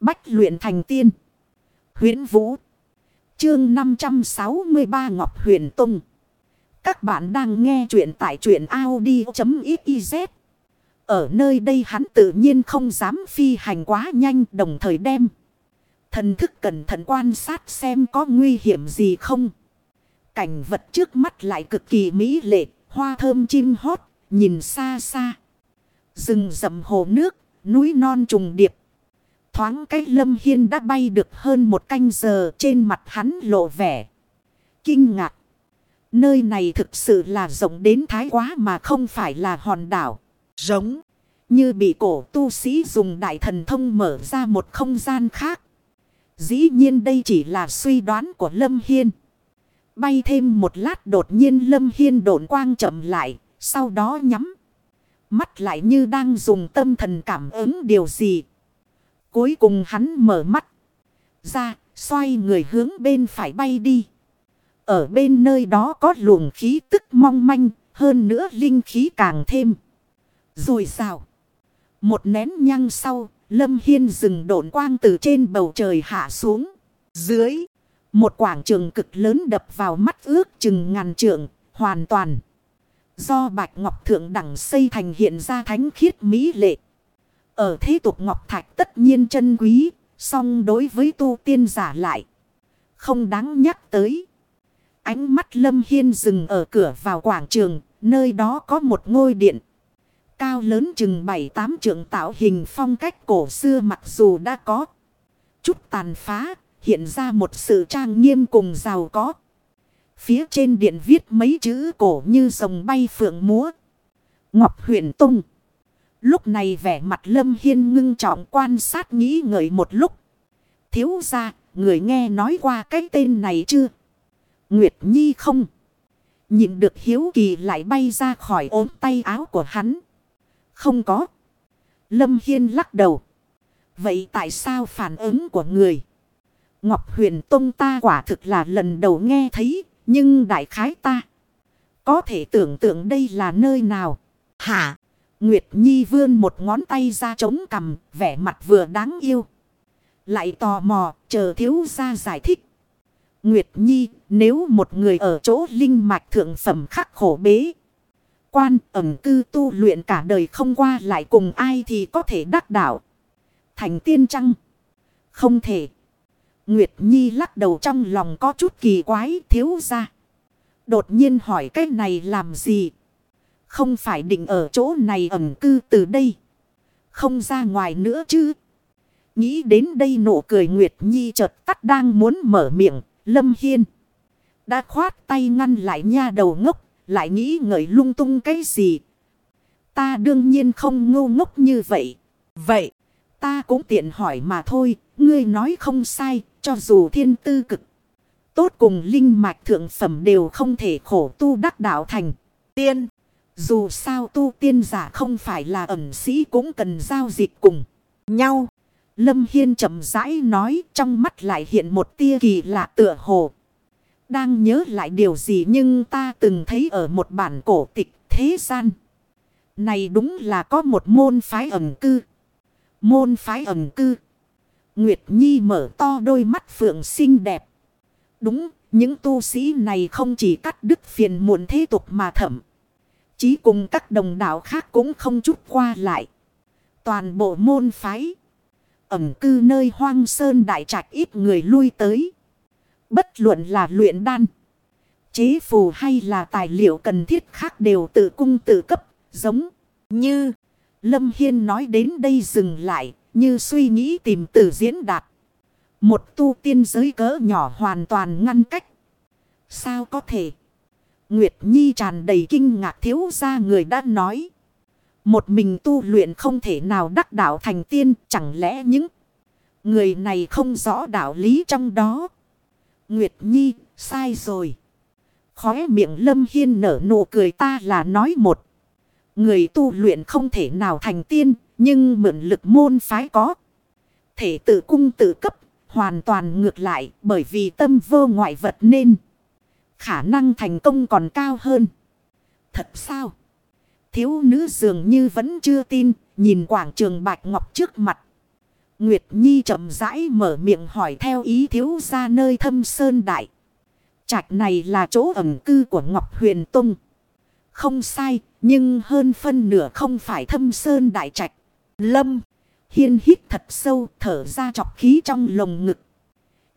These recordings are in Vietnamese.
Bách luyện thành tiên. huyễn Vũ. Chương 563 Ngọc Huyền Tông. Các bạn đang nghe truyện tại truyện Audi.xyz. Ở nơi đây hắn tự nhiên không dám phi hành quá nhanh đồng thời đem. Thần thức cẩn thận quan sát xem có nguy hiểm gì không. Cảnh vật trước mắt lại cực kỳ mỹ lệ, hoa thơm chim hót, nhìn xa xa. Rừng rậm hồ nước, núi non trùng điệp. Thoáng cách lâm hiên đã bay được hơn một canh giờ trên mặt hắn lộ vẻ. Kinh ngạc. Nơi này thực sự là rộng đến thái quá mà không phải là hòn đảo. Giống. Như bị cổ tu sĩ dùng đại thần thông mở ra một không gian khác. Dĩ nhiên đây chỉ là suy đoán của Lâm Hiên. Bay thêm một lát đột nhiên Lâm Hiên độn quang chậm lại. Sau đó nhắm. Mắt lại như đang dùng tâm thần cảm ứng điều gì. Cuối cùng hắn mở mắt. Ra, xoay người hướng bên phải bay đi. Ở bên nơi đó có luồng khí tức mong manh, hơn nữa linh khí càng thêm. Rồi sao? Một nén nhăng sau, Lâm Hiên dừng độn quang từ trên bầu trời hạ xuống. Dưới, một quảng trường cực lớn đập vào mắt ước chừng ngàn trượng, hoàn toàn. Do Bạch Ngọc Thượng Đẳng xây thành hiện ra thánh khiết mỹ lệ. Ở thế tục Ngọc Thạch tất nhiên chân quý, song đối với tu tiên giả lại. Không đáng nhắc tới. Ánh mắt Lâm Hiên dừng ở cửa vào quảng trường, nơi đó có một ngôi điện. Cao lớn chừng bảy tám trượng tạo hình phong cách cổ xưa mặc dù đã có. Chút tàn phá, hiện ra một sự trang nghiêm cùng giàu có. Phía trên điện viết mấy chữ cổ như rồng bay phượng múa. Ngọc huyện tung. Lúc này vẻ mặt Lâm Hiên ngưng trọng quan sát nghĩ ngợi một lúc. Thiếu ra, người nghe nói qua cái tên này chưa? Nguyệt Nhi không? Nhìn được hiếu kỳ lại bay ra khỏi ốm tay áo của hắn. Không có. Lâm Hiên lắc đầu. Vậy tại sao phản ứng của người? Ngọc Huyền Tông ta quả thực là lần đầu nghe thấy, nhưng đại khái ta. Có thể tưởng tượng đây là nơi nào? Hả? Nguyệt Nhi vươn một ngón tay ra chống cằm, vẻ mặt vừa đáng yêu. Lại tò mò, chờ thiếu gia giải thích. Nguyệt Nhi, nếu một người ở chỗ linh mạch thượng phẩm khắc khổ bế. Quan ẩm cư tu luyện cả đời không qua lại cùng ai thì có thể đắc đạo. Thành tiên trăng. Không thể. Nguyệt Nhi lắc đầu trong lòng có chút kỳ quái thiếu ra. Đột nhiên hỏi cái này làm gì? Không phải định ở chỗ này ẩn cư từ đây. Không ra ngoài nữa chứ. Nghĩ đến đây nụ cười Nguyệt Nhi chợt tắt đang muốn mở miệng. Lâm Hiên. Đã khoát tay ngăn lại nha đầu ngốc. Lại nghĩ ngợi lung tung cái gì. Ta đương nhiên không ngu ngốc như vậy. Vậy. Ta cũng tiện hỏi mà thôi. Ngươi nói không sai. Cho dù thiên tư cực. Tốt cùng linh mạch thượng phẩm đều không thể khổ tu đắc đạo thành. Tiên. Dù sao tu tiên giả không phải là ẩn sĩ cũng cần giao dịch cùng nhau. Lâm Hiên chậm rãi nói trong mắt lại hiện một tia kỳ lạ tựa hồ. Đang nhớ lại điều gì nhưng ta từng thấy ở một bản cổ tịch thế gian. Này đúng là có một môn phái ẩn cư. Môn phái ẩn cư. Nguyệt Nhi mở to đôi mắt phượng xinh đẹp. Đúng, những tu sĩ này không chỉ cắt đứt phiền muộn thế tục mà thẩm. Chí cùng các đồng đạo khác cũng không chút qua lại. Toàn bộ môn phái. Ẩm cư nơi hoang sơn đại trạch ít người lui tới. Bất luận là luyện đan. Chế phù hay là tài liệu cần thiết khác đều tự cung tự cấp. Giống như Lâm Hiên nói đến đây dừng lại. Như suy nghĩ tìm từ diễn đạt. Một tu tiên giới cỡ nhỏ hoàn toàn ngăn cách. Sao có thể? Nguyệt Nhi tràn đầy kinh ngạc thiếu ra người đã nói. Một mình tu luyện không thể nào đắc đạo thành tiên, chẳng lẽ những người này không rõ đạo lý trong đó. Nguyệt Nhi, sai rồi. Khóe miệng Lâm Hiên nở nụ cười ta là nói một. Người tu luyện không thể nào thành tiên, nhưng mượn lực môn phái có. Thể tự cung tự cấp, hoàn toàn ngược lại, bởi vì tâm vô ngoại vật nên khả năng thành công còn cao hơn. Thật sao? Thiếu nữ dường như vẫn chưa tin, nhìn quảng trường bạch ngọc trước mặt. Nguyệt Nhi chậm rãi mở miệng hỏi theo ý thiếu ra nơi thâm sơn đại. Trạch này là chỗ ẩn cư của Ngọc Huyền Tông. Không sai, nhưng hơn phân nửa không phải thâm sơn đại trạch. Lâm, hiên hít thật sâu thở ra chọc khí trong lồng ngực.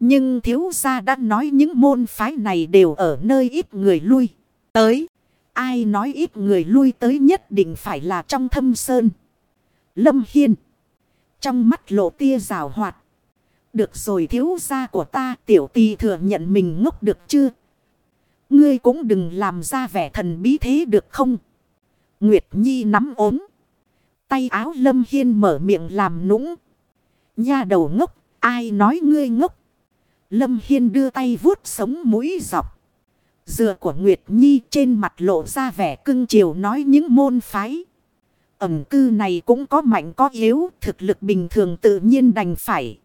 Nhưng thiếu gia đã nói những môn phái này đều ở nơi ít người lui. Tới, ai nói ít người lui tới nhất định phải là trong thâm sơn. Lâm hiên, trong mắt lộ tia rào hoạt. Được rồi thiếu gia của ta tiểu tì thừa nhận mình ngốc được chưa? Ngươi cũng đừng làm ra vẻ thần bí thế được không? Nguyệt Nhi nắm ốm. Tay áo Lâm Hiên mở miệng làm nũng. Nha đầu ngốc, ai nói ngươi ngốc? Lâm Hiên đưa tay vuốt sống mũi dọc. Dừa của Nguyệt Nhi trên mặt lộ ra vẻ cưng chiều nói những môn phái. Ẩm cư này cũng có mạnh có yếu, thực lực bình thường tự nhiên đành phải.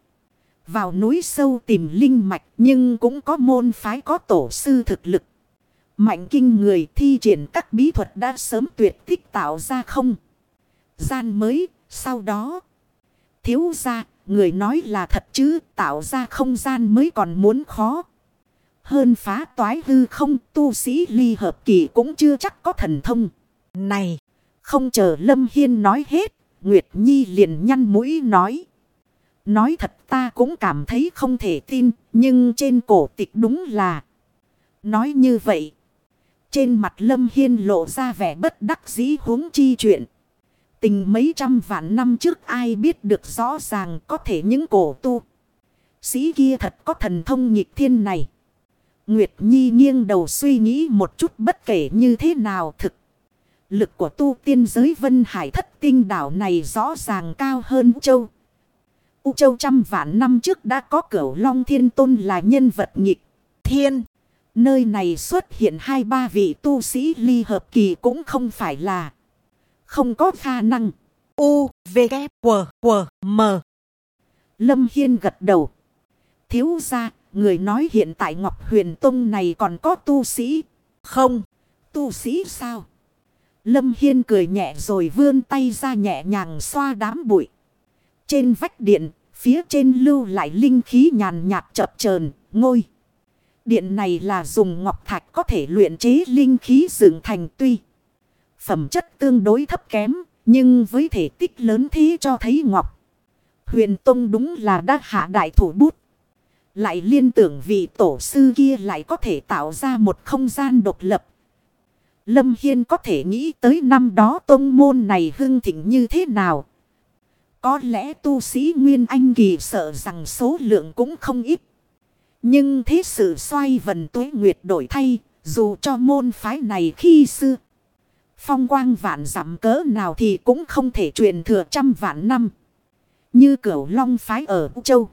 Vào núi sâu tìm linh mạch nhưng cũng có môn phái có tổ sư thực lực. Mạnh kinh người thi triển các bí thuật đã sớm tuyệt tích tạo ra không. Gian mới, sau đó. Thiếu ra, người nói là thật chứ, tạo ra không gian mới còn muốn khó. Hơn phá toái hư không, tu sĩ ly hợp kỳ cũng chưa chắc có thần thông. Này, không chờ Lâm Hiên nói hết, Nguyệt Nhi liền nhăn mũi nói. Nói thật ta cũng cảm thấy không thể tin, nhưng trên cổ tịch đúng là. Nói như vậy. Trên mặt Lâm Hiên lộ ra vẻ bất đắc dĩ huống chi chuyện. Tình mấy trăm vạn năm trước ai biết được rõ ràng có thể những cổ tu. Sĩ kia thật có thần thông nhịp thiên này. Nguyệt Nhi nghiêng đầu suy nghĩ một chút bất kể như thế nào thực. Lực của tu tiên giới Vân Hải thất tinh đảo này rõ ràng cao hơn Châu. U Châu trăm vạn năm trước đã có cửu Long Thiên Tôn là nhân vật nhịp thiên. Nơi này xuất hiện hai ba vị tu sĩ ly hợp kỳ cũng không phải là không có khả năng. U, V, K, W, W, M. Lâm Hiên gật đầu. Thiếu ra, người nói hiện tại Ngọc Huyền Tông này còn có tu sĩ. Không, tu sĩ sao? Lâm Hiên cười nhẹ rồi vươn tay ra nhẹ nhàng xoa đám bụi. Trên vách điện, phía trên lưu lại linh khí nhàn nhạt chập chờn ngôi. Điện này là dùng ngọc thạch có thể luyện chế linh khí dựng thành tuy. Phẩm chất tương đối thấp kém, nhưng với thể tích lớn thế cho thấy ngọc. Huyền Tông đúng là đã hạ đại thủ bút. Lại liên tưởng vị tổ sư kia lại có thể tạo ra một không gian độc lập. Lâm Hiên có thể nghĩ tới năm đó tông môn này hưng thịnh như thế nào. Có lẽ tu sĩ Nguyên Anh Kỳ sợ rằng số lượng cũng không ít. Nhưng thế sự xoay vần tuế nguyệt đổi thay, dù cho môn phái này khi xưa. Phong quang vạn dặm cỡ nào thì cũng không thể truyền thừa trăm vạn năm. Như cửu long phái ở Châu.